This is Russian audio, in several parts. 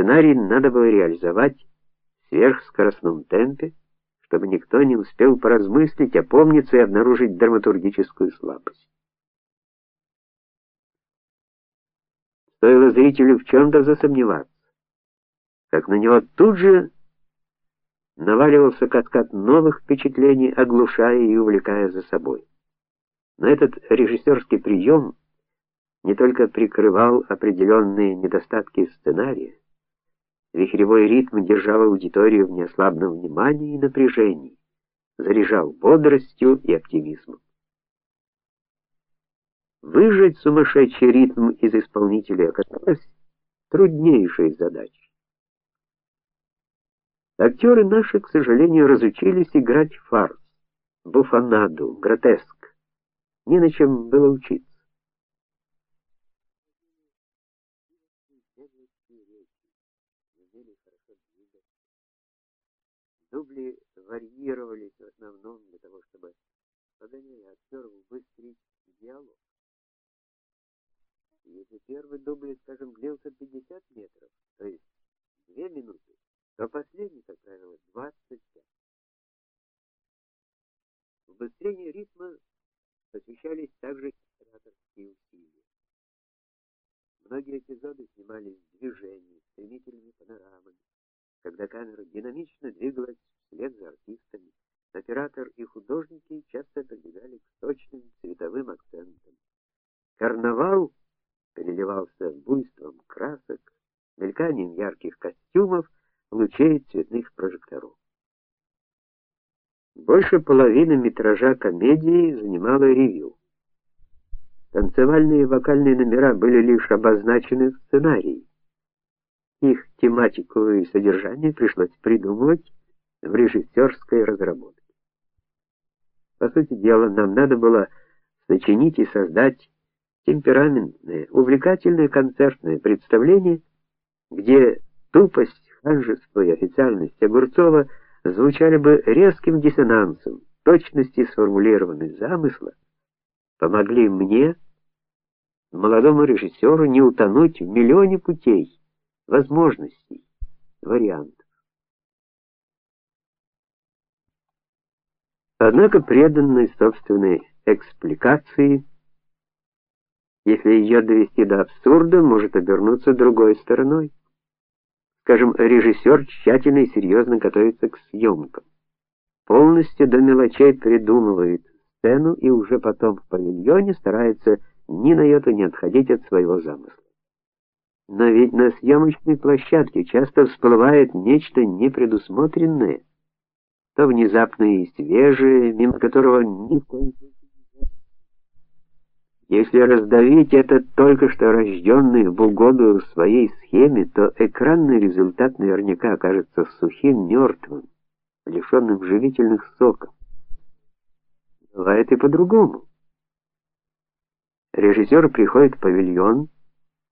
Сценарий надо было реализовать в сверхскоростном темпе, чтобы никто не успел поразмыслить, опомниться и обнаружить драматургическую слабость. Стоило зрителю в чем то засомневаться, как на него тут же наваливался каскад новых впечатлений, оглушая и увлекая за собой. Но этот режиссерский прием не только прикрывал определенные недостатки сценария, вихревой ритм держал аудиторию в неослабном внимании и напряжении, заряжал бодростью и оптимизмом. Выжать сумасшедший ритм из исполнителя оказалось труднейшей задачей. Актеры наши, к сожалению, разучились играть фарс, буфонаду, гротеск. Не на чем было учиться. Дубли варьировались в основном для того, чтобы погоняя актеров быстрить диалог. Если первый дубль, скажем, длился 50 метров, то есть 2 минуты, то последний, как правило, 25. В быстрении ритма посвящались также Многие эпизоды снимались в движении, стремительными панорамами, когда камера динамично двигалась вслед за артистами. Оператор и художники часто прибегали к точным цветовым акцентам. Карнавал переливался буйством красок, мельканием ярких костюмов лучей цветных прожекторов. Больше половины метража комедии занимало ревю. Танцевальные и вокальные номера были лишь обозначены в сценарии. Их тематику и содержание пришлось придумывать в режиссерской разработке. По сути дела, нам надо было сочинить и создать темпераментное, увлекательное концертное представление, где тупость ханжество и официальность Огурцова звучали бы резким диссонансом. Точности сформулированных замысла помогли мне, молодому режиссеру, не утонуть в миллионе путей, возможностей, вариантов. Однако преданной собственной экспликации, если ее довести до абсурда, может обернуться другой стороной. Скажем, режиссер тщательно и серьезно готовится к съемкам. Полностью до мелочей придумывает сцену и уже потом в павильоне старается ни на йоту не отходить от своего замысла. Но ведь на съемочной площадке часто всплывает нечто непредусмотренное, то внезапное и свежее, мимо которого ни если раздавить этот только что рожденный в угоду своей схеме, то экранный результат наверняка окажется сухим, мертвым, лишенным живительных соков. Бывает и по-другому. Режиссер приходит в павильон,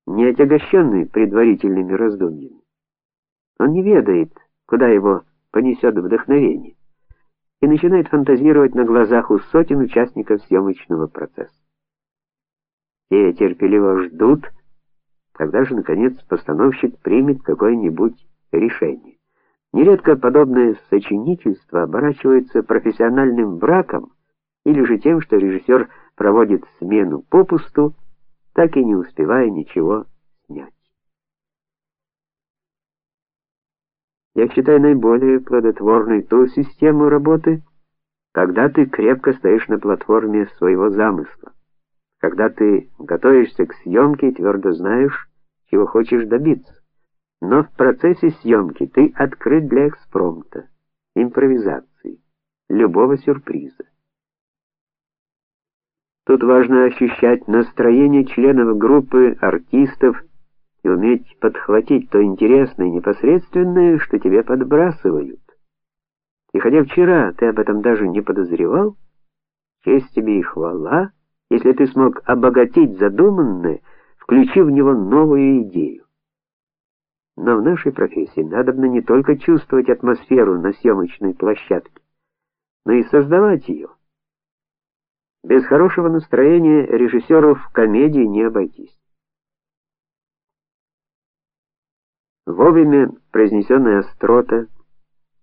не отягощенный предварительными раздумьями. Он не ведает, куда его понесет вдохновение, и начинает фантазировать на глазах у сотен участников съемочного процесса. Все терпеливо ждут, когда же наконец постановщик примет какое-нибудь решение. Нередко подобное сочинительство оборачивается профессиональным браком или же тем, что режиссер проводит смену попусту, так и не успевая ничего снять. Я считаю наиболее плодотворной ту систему работы, когда ты крепко стоишь на платформе своего замысла когда ты готовишься к съемке и твердо знаешь, чего хочешь добиться. Но в процессе съемки ты открыт для экспромта, импровизации, любого сюрприза. Тут важно ощущать настроение членов группы, артистов и уметь подхватить то интересное и непосредственное, что тебе подбрасывают. И хотя вчера ты об этом даже не подозревал, честь тебе и хвала, если ты смог обогатить задуманное, включив в него новую идею. Но в нашей профессии надобно не только чувствовать атмосферу на съемочной площадке, но и создавать ее. Без хорошего настроения режиссеров комедии не обойтись. Вовремя произнесенная острота